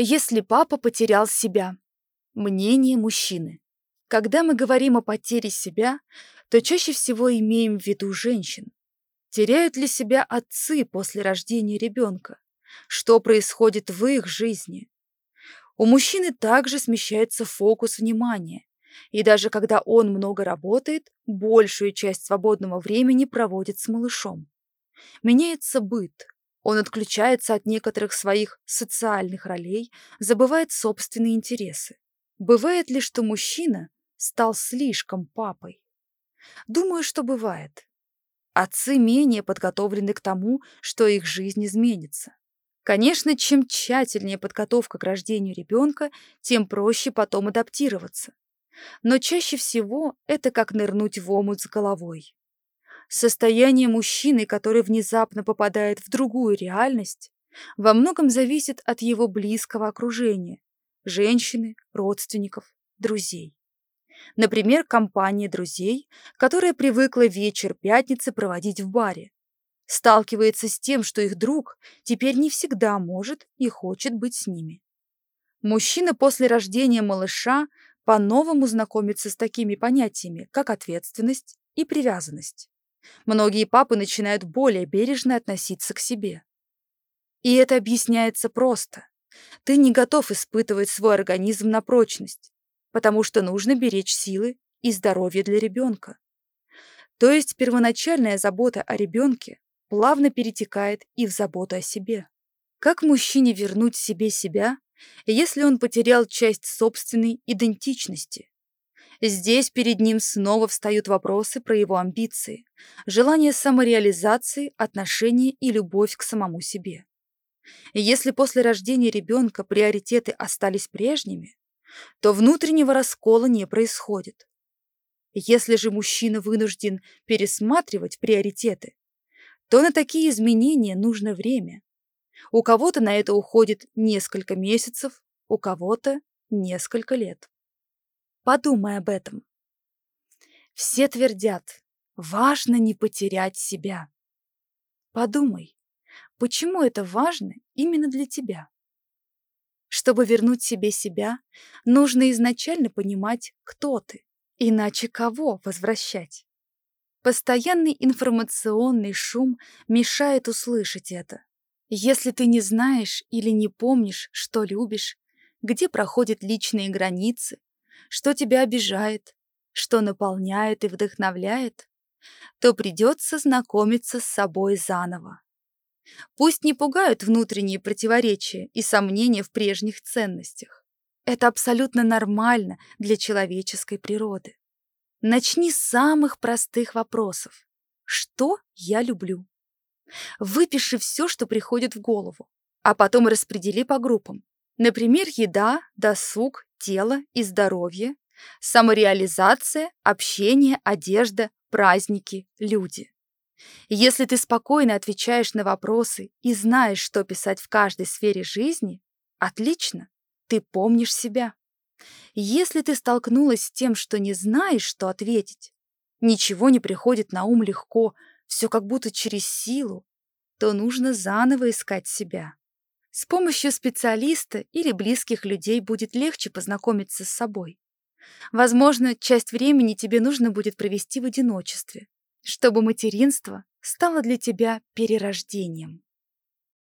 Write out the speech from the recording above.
Если папа потерял себя. Мнение мужчины. Когда мы говорим о потере себя, то чаще всего имеем в виду женщин. Теряют ли себя отцы после рождения ребенка? Что происходит в их жизни? У мужчины также смещается фокус внимания, и даже когда он много работает, большую часть свободного времени проводит с малышом. Меняется быт, он отключается от некоторых своих социальных ролей, забывает собственные интересы. Бывает ли, что мужчина стал слишком папой? Думаю, что бывает. Отцы менее подготовлены к тому, что их жизнь изменится. Конечно, чем тщательнее подготовка к рождению ребенка, тем проще потом адаптироваться. Но чаще всего это как нырнуть в омут с головой. Состояние мужчины, который внезапно попадает в другую реальность, во многом зависит от его близкого окружения – женщины, родственников, друзей. Например, компания друзей, которая привыкла вечер пятницы проводить в баре, сталкивается с тем, что их друг теперь не всегда может и хочет быть с ними. Мужчина после рождения малыша по-новому знакомится с такими понятиями, как ответственность и привязанность. Многие папы начинают более бережно относиться к себе. И это объясняется просто. Ты не готов испытывать свой организм на прочность, потому что нужно беречь силы и здоровье для ребенка. То есть первоначальная забота о ребенке плавно перетекает и в заботу о себе. Как мужчине вернуть себе себя, если он потерял часть собственной идентичности? Здесь перед ним снова встают вопросы про его амбиции, желание самореализации, отношения и любовь к самому себе. если после рождения ребенка приоритеты остались прежними, то внутреннего раскола не происходит. Если же мужчина вынужден пересматривать приоритеты, то на такие изменения нужно время. У кого-то на это уходит несколько месяцев, у кого-то несколько лет. Подумай об этом. Все твердят, важно не потерять себя. Подумай, почему это важно именно для тебя? Чтобы вернуть себе себя, нужно изначально понимать, кто ты, иначе кого возвращать. Постоянный информационный шум мешает услышать это. Если ты не знаешь или не помнишь, что любишь, где проходят личные границы, что тебя обижает, что наполняет и вдохновляет, то придется знакомиться с собой заново. Пусть не пугают внутренние противоречия и сомнения в прежних ценностях. Это абсолютно нормально для человеческой природы. Начни с самых простых вопросов. Что я люблю? Выпиши все, что приходит в голову, а потом распредели по группам. Например, еда, досуг, тело и здоровье, самореализация, общение, одежда, праздники, люди. Если ты спокойно отвечаешь на вопросы и знаешь, что писать в каждой сфере жизни, отлично, ты помнишь себя. Если ты столкнулась с тем, что не знаешь, что ответить, ничего не приходит на ум легко, все как будто через силу, то нужно заново искать себя. С помощью специалиста или близких людей будет легче познакомиться с собой. Возможно, часть времени тебе нужно будет провести в одиночестве, чтобы материнство стало для тебя перерождением.